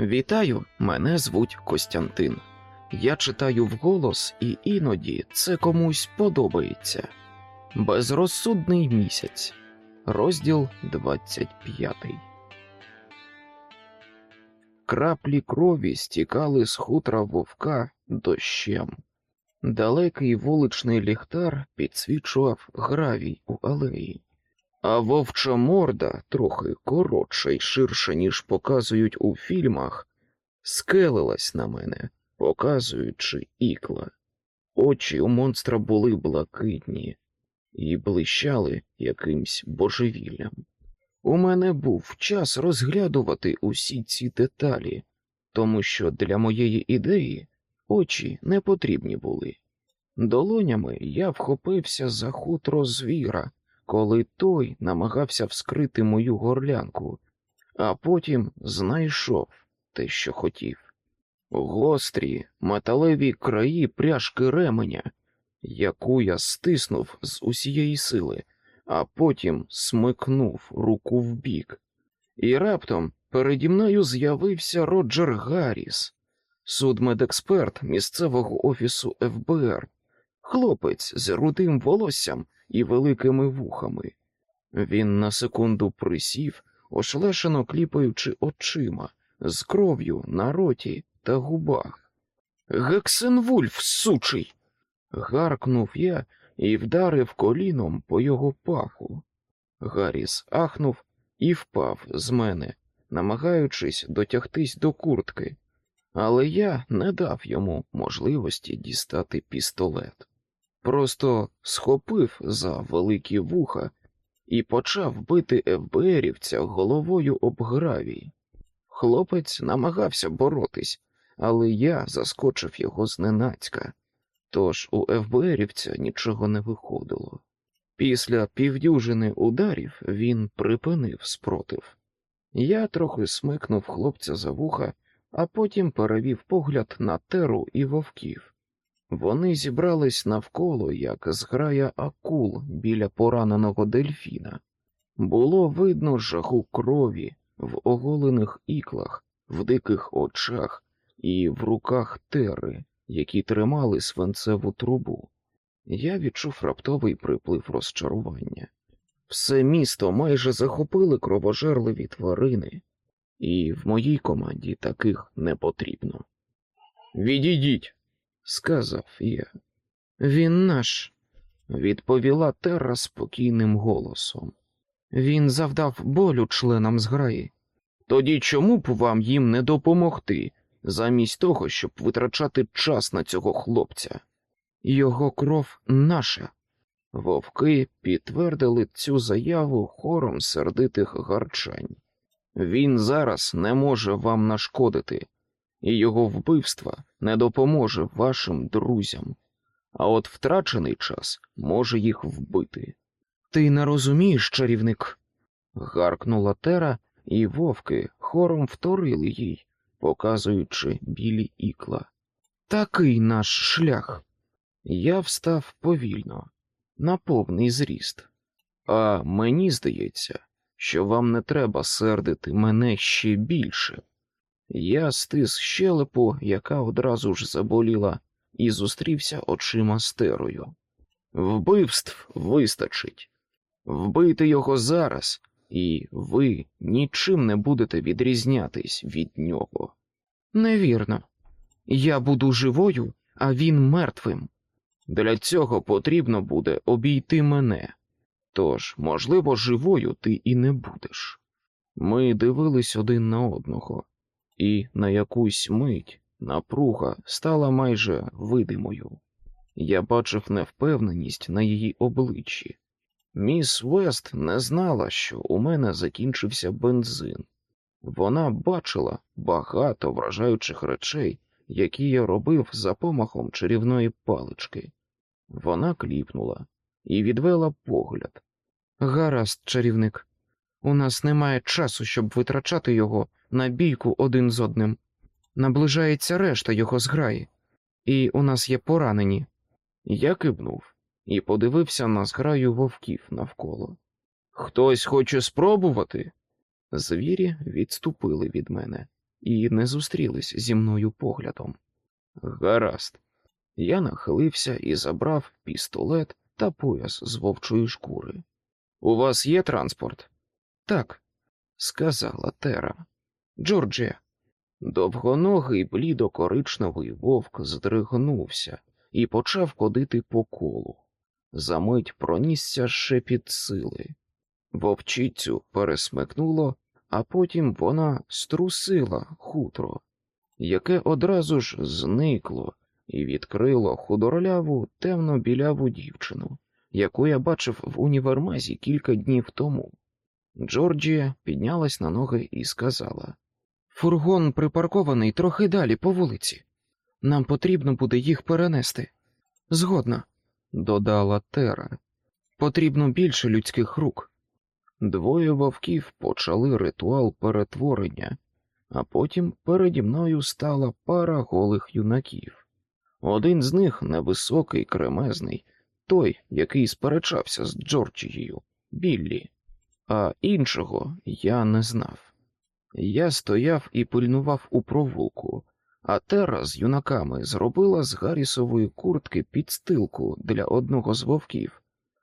Вітаю, мене звуть Костянтин. Я читаю вголос, і іноді це комусь подобається. Безрозсудний місяць. Розділ 25. Краплі крові стікали з хутра вовка дощем. Далекий вуличний ліхтар підсвічував гравій у алеї, а вовча морда, трохи коротша й ширша, ніж показують у фільмах, скелилась на мене, показуючи ікла. Очі у монстра були блакитні і блищали якимсь божевіллям. У мене був час розглядувати усі ці деталі, тому що для моєї ідеї очі не потрібні були. Долонями я вхопився за хутро звіра, коли той намагався вскрити мою горлянку, а потім знайшов те, що хотів. Гострі металеві краї пряжки ременя, яку я стиснув з усієї сили, а потім смикнув руку вбік. І раптом переді мною з'явився Роджер Гарріс, судмедексперт місцевого офісу ФБР, хлопець з рудим волоссям і великими вухами. Він на секунду присів, ошлешено кліпаючи очима, з кров'ю на роті та губах. Гексенвульф, сучий. гаркнув я і вдарив коліном по його паху. Гарріс ахнув і впав з мене, намагаючись дотягтись до куртки, але я не дав йому можливості дістати пістолет. Просто схопив за великі вуха і почав бити ФБРівця головою об гравій. Хлопець намагався боротись, але я заскочив його зненацька, тож у ФБРівця нічого не виходило. Після півдюжини ударів він припинив спротив. Я трохи смикнув хлопця за вуха, а потім перевів погляд на теру і вовків. Вони зібрались навколо, як зграя акул біля пораненого дельфіна. Було видно жаху крові в оголених іклах, в диких очах і в руках тери, які тримали свинцеву трубу. Я відчув раптовий приплив розчарування. Все місто майже захопили кровожерливі тварини, і в моїй команді таких не потрібно. Відійдіть, сказав я. Він наш, відповіла Терра спокійним голосом. Він завдав болю членам зграї. Тоді чому б вам їм не допомогти, замість того, щоб витрачати час на цього хлопця? Його кров наша. Вовки підтвердили цю заяву хором сердитих гарчань. Він зараз не може вам нашкодити, і його вбивство не допоможе вашим друзям, а от втрачений час може їх вбити. Ти не розумієш, чарівник? гаркнула Тера, і вовки хором вторили їй, показуючи білі ікла. Такий наш шлях. Я встав повільно, на повний зріст. А мені здається, що вам не треба сердити мене ще більше. Я стис щелепу, яка одразу ж заболіла, і зустрівся очима з терою. Вбивств вистачить. Вбийте його зараз, і ви нічим не будете відрізнятись від нього. Невірно. Я буду живою, а він мертвим. Для цього потрібно буде обійти мене. Тож, можливо, живою ти і не будеш. Ми дивились один на одного, і на якусь мить напруга стала майже видимою. Я бачив невпевненість на її обличчі. Міс Вест не знала, що у мене закінчився бензин. Вона бачила багато вражаючих речей, які я робив за помахом чарівної палички. Вона кліпнула і відвела погляд. Гаразд, чарівник, у нас немає часу, щоб витрачати його на бійку один з одним. Наближається решта його зграї, і у нас є поранені. Я кивнув і подивився на зграю вовків навколо. Хтось хоче спробувати? Звірі відступили від мене. і не зустрілись зі мною поглядом. Гаразд. Я нахилився і забрав пістолет та пояс з вовчої шкури. У вас є транспорт? Так, сказала Тера. Джорджія. Довгоногий блідо-коричневий вовк здригнувся і почав ходити по колу. Замить пронісся шепіт сили. Вовчицю пересмикнуло, а потім вона струсила хутро, яке одразу ж зникло і відкрило худорляву темно-біляву дівчину, яку я бачив в універмазі кілька днів тому. Джорджія піднялась на ноги і сказала: Фургон припаркований трохи далі по вулиці. Нам потрібно буде їх перенести. Згодна, додала Тера. Потрібно більше людських рук. Двоє вовків почали ритуал перетворення, а потім переді мною стала пара голих юнаків. Один з них невисокий, кремезний, той, який сперечався з Джорджією, Біллі, а іншого я не знав. Я стояв і пильнував у провулку, а Тера з юнаками зробила з Гаррісової куртки підстилку для одного з вовків,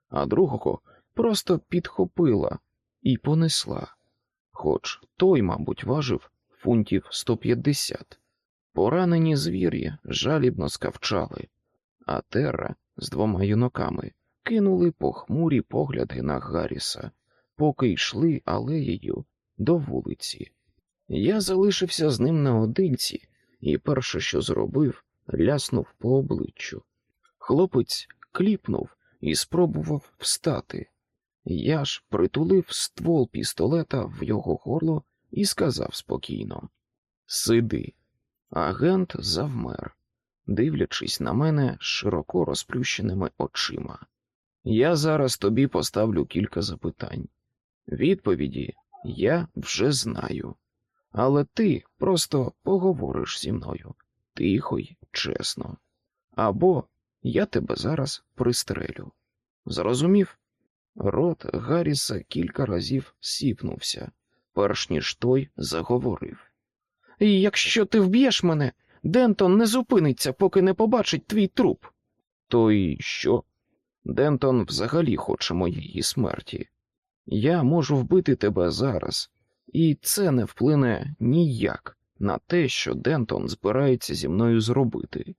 а другого просто підхопила і понесла, хоч той, мабуть, важив фунтів 150. Поранені звір'ї жалібно скавчали, а Терра з двома юнаками кинули похмурі погляди на Гарріса, поки йшли алеєю до вулиці. Я залишився з ним наодинці і перше, що зробив, ляснув по обличчю. Хлопець кліпнув і спробував встати. Я ж притулив ствол пістолета в його горло і сказав спокійно: Сиди. Агент завмер, дивлячись на мене широко розплющеними очима. Я зараз тобі поставлю кілька запитань. Відповіді я вже знаю, але ти просто поговориш зі мною тихо й чесно. Або я тебе зараз пристрелю. Зрозумів? Рот Гарріса кілька разів сіпнувся, перш ніж той заговорив. І якщо ти вб'єш мене, Дентон не зупиниться, поки не побачить твій труп. То й що? Дентон взагалі хоче моєї смерті. Я можу вбити тебе зараз, і це не вплине ніяк на те, що Дентон збирається зі мною зробити.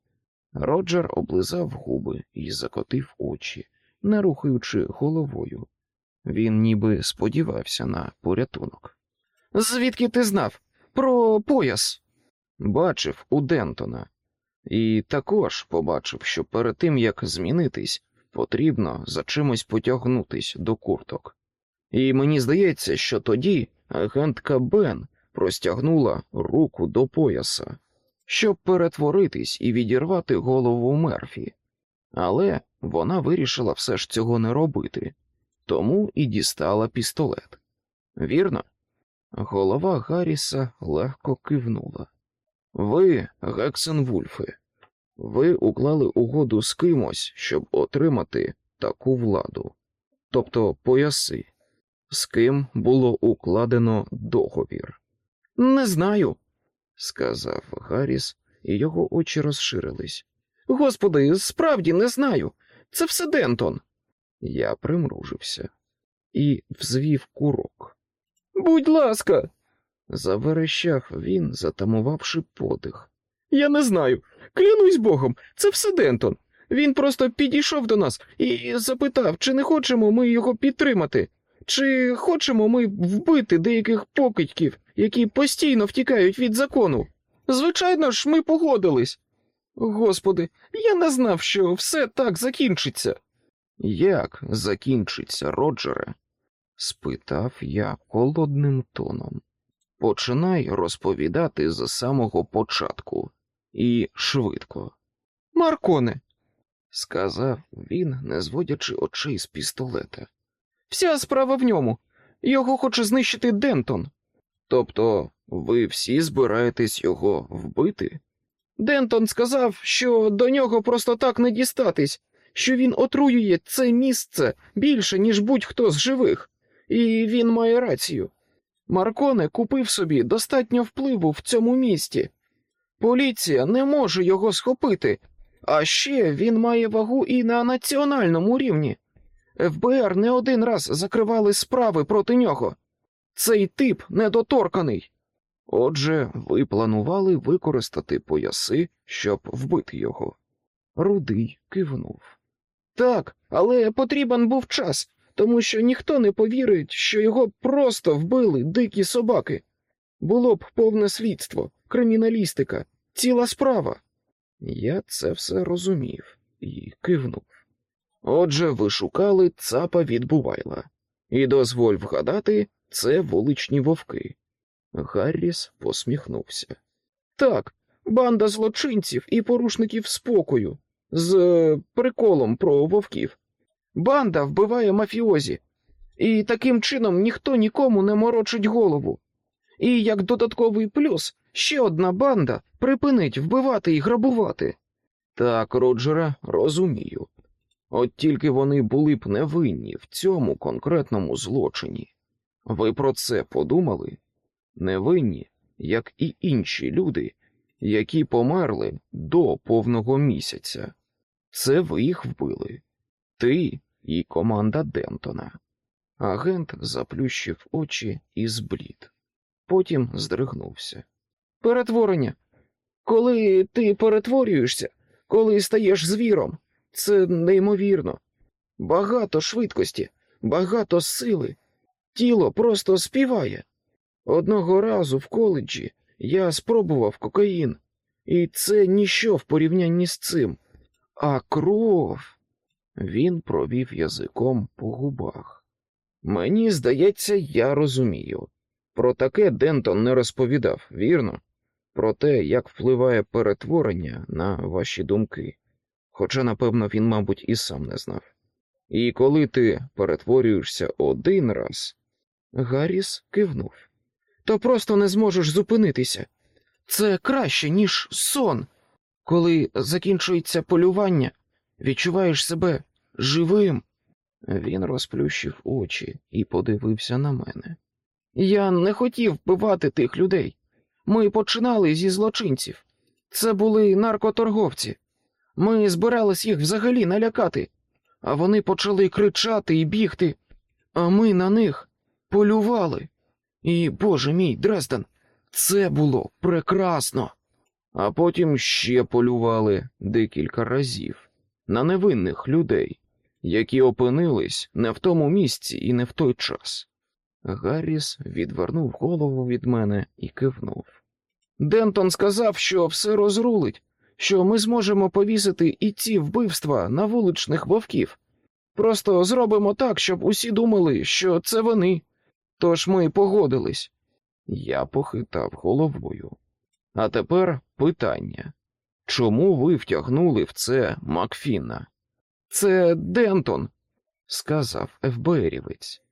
Роджер облизав губи і закотив очі, не рухаючи головою. Він ніби сподівався на порятунок. Звідки ти знав? Про пояс? Бачив у Дентона, і також побачив, що перед тим як змінитись, потрібно за чимось потягнутись до курток. І мені здається, що тоді агентка Бен простягнула руку до пояса, щоб перетворитись і відірвати голову Мерфі, але вона вирішила все ж цього не робити, тому і дістала пістолет. Вірно? Голова Гарріса легко кивнула. Ви, Гексенвульфи, ви уклали угоду з кимось, щоб отримати таку владу, тобто пояси, з ким було укладено договір. Не знаю, сказав Гарріс, і його очі розширились. Господи, справді не знаю. Це все Дентон. Я примружився і взвів курок. Будь ласка, заверещав він, затамувавши подих. Я не знаю. Клянусь богом, це все Дентон. Він просто підійшов до нас і запитав, чи не хочемо ми його підтримати, чи хочемо ми вбити деяких покидьків, які постійно втікають від закону. Звичайно ж, ми погодились. Господи, я не знав, що все так закінчиться. Як закінчиться, Роджере? спитав я холодним тоном. Починай розповідати з самого початку і швидко. Марконе, сказав він, не зводячи очей з пістолета. Вся справа в ньому. Його хоче знищити Дентон. Тобто ви всі збираєтесь його вбити? Дентон сказав, що до нього просто так не дістатись, що він отруює це місце більше, ніж будь-хто з живих, і він має рацію. Марконе купив собі достатньо впливу в цьому місті. Поліція не може його схопити, а ще він має вагу і на національному рівні. ФБР не один раз закривали справи проти нього. Цей тип недоторканий. Отже, ви планували використати пояси, щоб вбити його. Рудий кивнув. Так, але потрібен був час, тому що ніхто не повірить, що його просто вбили дикі собаки. Було б повне слідство, криміналістика, ціла справа. Я це все розумів і кивнув. Отже, ви шукали цапа від Бувайла. І дозволь вгадати, це вуличні вовки. Гарріс посміхнувся. Так, банда злочинців і порушників спокою з е, приколом про вовків. Банда вбиває мафіозі, і таким чином ніхто нікому не морочить голову. І як додатковий плюс, ще одна банда припинить вбивати і грабувати. Так, Роджера, розумію. От тільки вони були б невинні в цьому конкретному злочині. Ви про це подумали? Невинні, як і інші люди, які померли до повного місяця. Це ви їх вбили. Ти і команда Дентона. Агент заплющив очі і зблід. Потім здригнувся. Перетворення. Коли ти перетворюєшся, коли стаєш звіром, це неймовірно. Багато швидкості, багато сили. Тіло просто співає. Одного разу в коледжі я спробував кокаїн, і це ніщо в порівнянні з цим. А кров. Він провів язиком по губах. Мені здається, я розумію. Про таке Дентон не розповідав, вірно? Про те, як впливає перетворення на ваші думки. Хоча, напевно, він, мабуть, і сам не знав. І коли ти перетворюєшся один раз, Гарріс кивнув. То просто не зможеш зупинитися. Це краще, ніж сон. Коли закінчується полювання, відчуваєш себе живим. Він розплющив очі і подивився на мене. Я не хотів вбивати тих людей. Ми починали зі злочинців. Це були наркоторговці. Ми збирались їх взагалі налякати, а вони почали кричати і бігти, а ми на них полювали. І, боже мій, Дрезден, це було прекрасно. А потім ще полювали декілька разів на невинних людей, які опинились не в тому місці і не в той час. Гарріс відвернув голову від мене і кивнув. Дентон сказав, що все розрулить, що ми зможемо повісити і ці вбивства на вуличних вовків. Просто зробимо так, щоб усі думали, що це вони. Тож ми погодились. Я похитав головою. А тепер питання. Чому ви втягнули в це Макфіна? Це Дентон, сказав ФБРівець.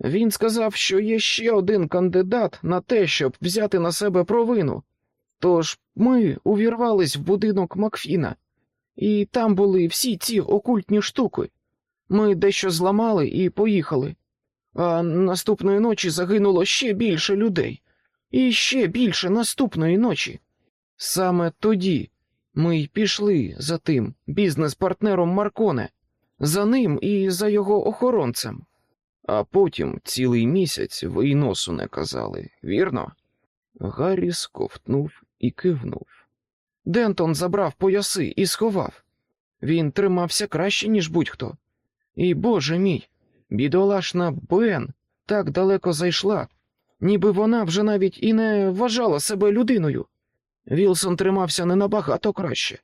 Він сказав, що є ще один кандидат на те, щоб взяти на себе провину. Тож ми увірвались в будинок Макфіна, і там були всі ці окультні штуки. Ми дещо зламали і поїхали. А наступної ночі загинуло ще більше людей, і ще більше наступної ночі. Саме тоді ми й пішли за тим бізнес-партнером Марконе, за ним і за його охоронцем. А потім цілий місяць ви й носу не казали, вірно? Гаррі сковтнув і кивнув. Дентон забрав пояси і сховав. Він тримався краще, ніж будь-хто. І, боже мій, бідолашна Бен так далеко зайшла, ніби вона вже навіть і не вважала себе людиною. Вілсон тримався не набагато краще,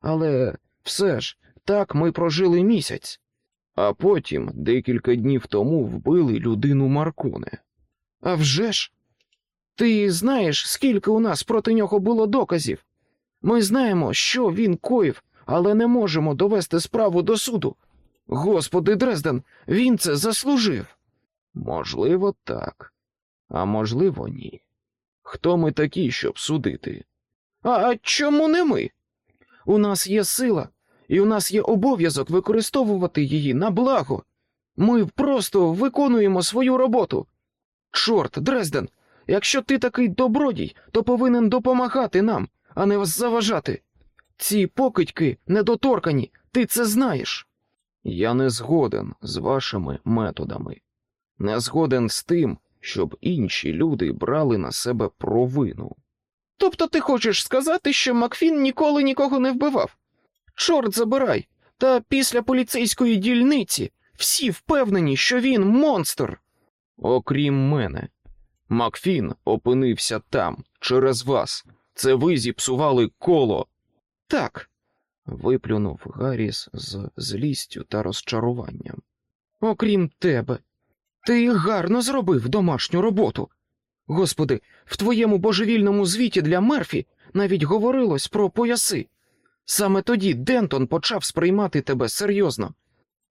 але все ж так ми прожили місяць, а потім декілька днів тому вбили людину Марконе. А вже ж? Ти знаєш, скільки у нас проти нього було доказів? Ми знаємо, що він коїв, але не можемо довести справу до суду. Господи Дрезден, він це заслужив. Можливо, так, а можливо, ні. Хто ми такі, щоб судити? А чому не ми? У нас є сила, і у нас є обов'язок використовувати її на благо. Ми просто виконуємо свою роботу. Чорт, Дрезден, якщо ти такий добродій, то повинен допомагати нам, а не заважати. Ці покидьки недоторкані, ти це знаєш. Я не згоден з вашими методами. Не згоден з тим, щоб інші люди брали на себе провину. Тобто ти хочеш сказати, що Макфін ніколи нікого не вбивав? Чорт забирай, та після поліцейської дільниці всі впевнені, що він монстр. Окрім мене, Макфін опинився там, через вас. Це ви зіпсували коло. Так, виплюнув Гарріс з злістю та розчаруванням. Окрім тебе, ти гарно зробив домашню роботу. Господи, в твоєму божевільному звіті для Мерфі навіть говорилось про пояси. Саме тоді Дентон почав сприймати тебе серйозно.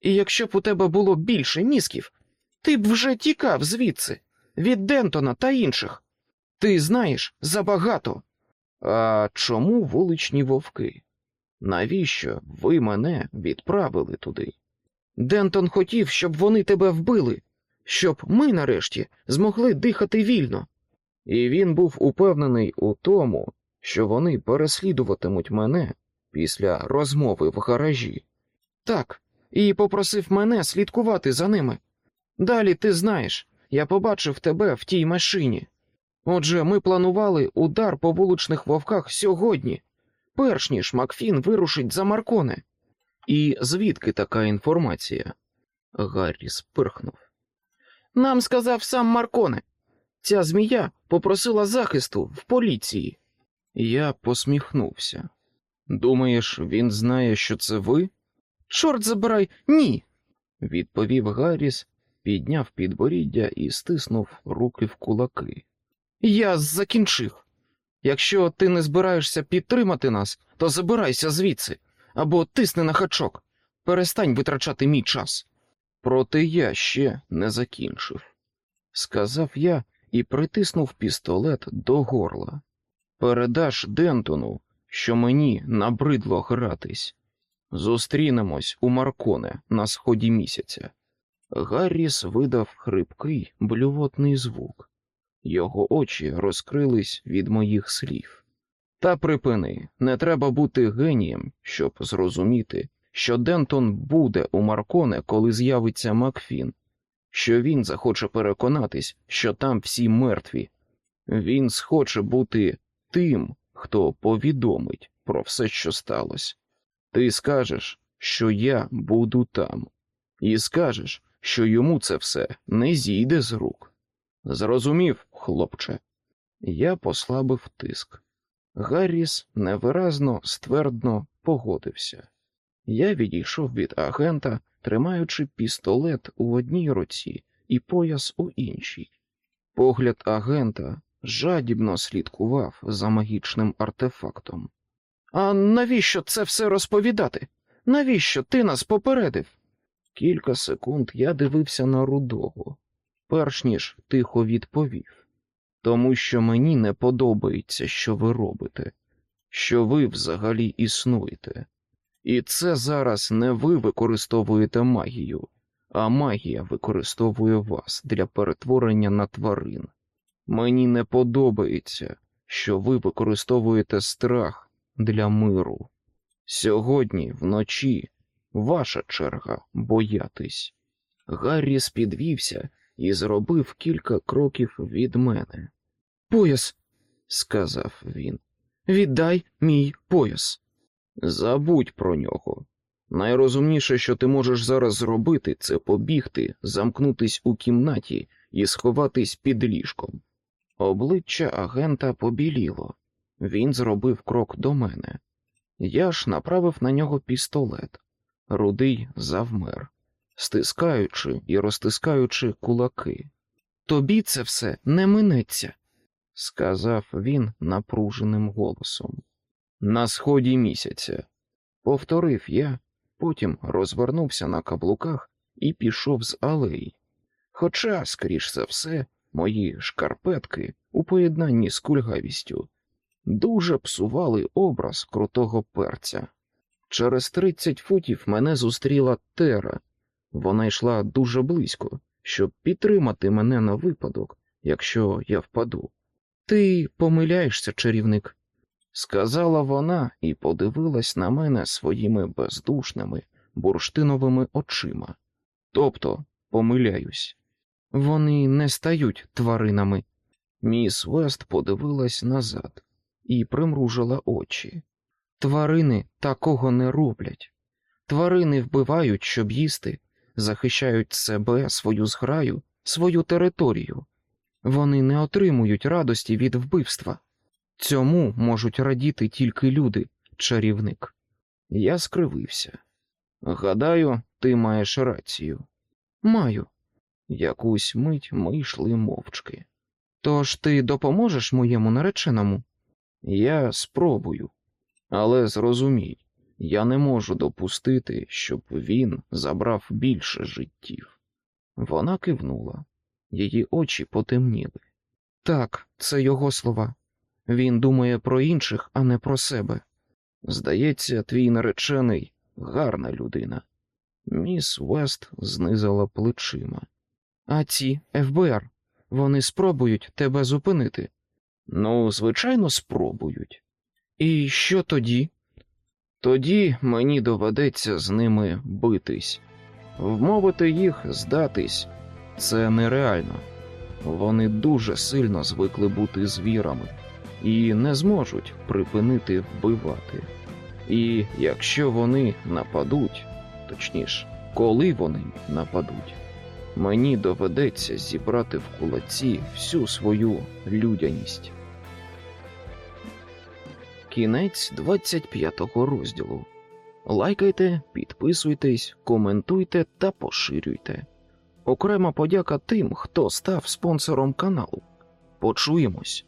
І якщо б у тебе було більше мізків, ти б вже тікав звідси, від Дентона та інших. Ти знаєш забагато. А чому вуличні вовки? Навіщо ви мене відправили туди? Дентон хотів, щоб вони тебе вбили, щоб ми нарешті змогли дихати вільно. І він був упевнений у тому, що вони переслідуватимуть мене після розмови в гаражі. Так, і попросив мене слідкувати за ними. Далі ти знаєш, я побачив тебе в тій машині. Отже, ми планували удар по вуличних вовках сьогодні, перш ніж Макфін вирушить за Марконе. І звідки така інформація? Гаррі спирхнув. Нам сказав сам Марконе. Ця змія попросила захисту в поліції. Я посміхнувся. Думаєш, він знає, що це ви? Чорт забирай, ні, відповів Гарріс, підняв підборіддя і стиснув руки в кулаки. Я закінчив. Якщо ти не збираєшся підтримати нас, то забирайся звідси або тисни на хачок. Перестань витрачати мій час. Проте я ще не закінчив, сказав я і притиснув пістолет до горла. Передаш Дентону, що мені набридло гратись. Зустрінемось у Марконе на сході місяця. Гарріс видав хрипкий блювотний звук. Його очі розкрились від моїх слів. Та припини, не треба бути генієм, щоб зрозуміти, що Дентон буде у Марконе, коли з'явиться Макфін, що він захоче переконатись, що там всі мертві. Він схоче бути тим, хто повідомить про все, що сталося. Ти скажеш, що я буду там, і скажеш, що йому це все не зійде з рук. Зрозумів, хлопче. Я послабив тиск. Гарріс невиразно, ствердно погодився. Я відійшов від агента, тримаючи пістолет у одній руці і пояс у іншій. Погляд агента жадібно слідкував за магічним артефактом. А навіщо це все розповідати? Навіщо ти нас попередив? Кілька секунд я дивився на рудого, перш ніж тихо відповів, тому що мені не подобається, що ви робите, що ви взагалі існуєте. І це зараз не ви використовуєте магію, а магія використовує вас для перетворення на тварин. Мені не подобається, що ви використовуєте страх для миру. Сьогодні вночі ваша черга боятись. Гарріс підвівся і зробив кілька кроків від мене. Пояс, сказав він, віддай мій пояс. Забудь про нього. Найрозумніше, що ти можеш зараз зробити, це побігти, замкнутись у кімнаті і сховатись під ліжком. Обличчя агента побіліло. Він зробив крок до мене. Я ж направив на нього пістолет. Рудий завмер, стискаючи і розтискаючи кулаки. Тобі це все не минеться, сказав він напруженим голосом. На сході місяця, повторив я, потім розвернувся на каблуках і пішов з алеї. Хоча, скоріш за все, мої шкарпетки у поєднанні з кульгавістю дуже псували образ крутого перця. Через тридцять футів мене зустріла Тера. Вона йшла дуже близько, щоб підтримати мене на випадок, якщо я впаду. Ти помиляєшся, чарівник. Сказала вона і подивилась на мене своїми бездушними бурштиновими очима. Тобто помиляюсь. Вони не стають тваринами. Міс Вест подивилась назад і примружила очі. Тварини такого не роблять. Тварини вбивають, щоб їсти, захищають себе, свою зграю, свою територію. Вони не отримують радості від вбивства. Цьому можуть радіти тільки люди, чарівник. Я скривився. Гадаю, ти маєш рацію. Маю. Якусь мить ми йшли мовчки. Тож ти допоможеш моєму нареченому? Я спробую, але зрозумій, я не можу допустити, щоб він забрав більше життів. Вона кивнула, її очі потемніли. Так, це його слова. Він думає про інших, а не про себе. Здається, твій наречений гарна людина. Міс Вест знизила плечима. А ці ФБР, вони спробують тебе зупинити. Ну, звичайно, спробують. І що тоді? Тоді мені доведеться з ними битись. Вмовити їх здатись це нереально. Вони дуже сильно звикли бути звірами і не зможуть припинити вбивати. І якщо вони нападуть, точніше, коли вони нападуть, мені доведеться зібрати в кулаці всю свою людяність. Кінець 25 розділу. Лайкайте, підписуйтесь, коментуйте та поширюйте. Окрема подяка тим, хто став спонсором каналу. Почуємось.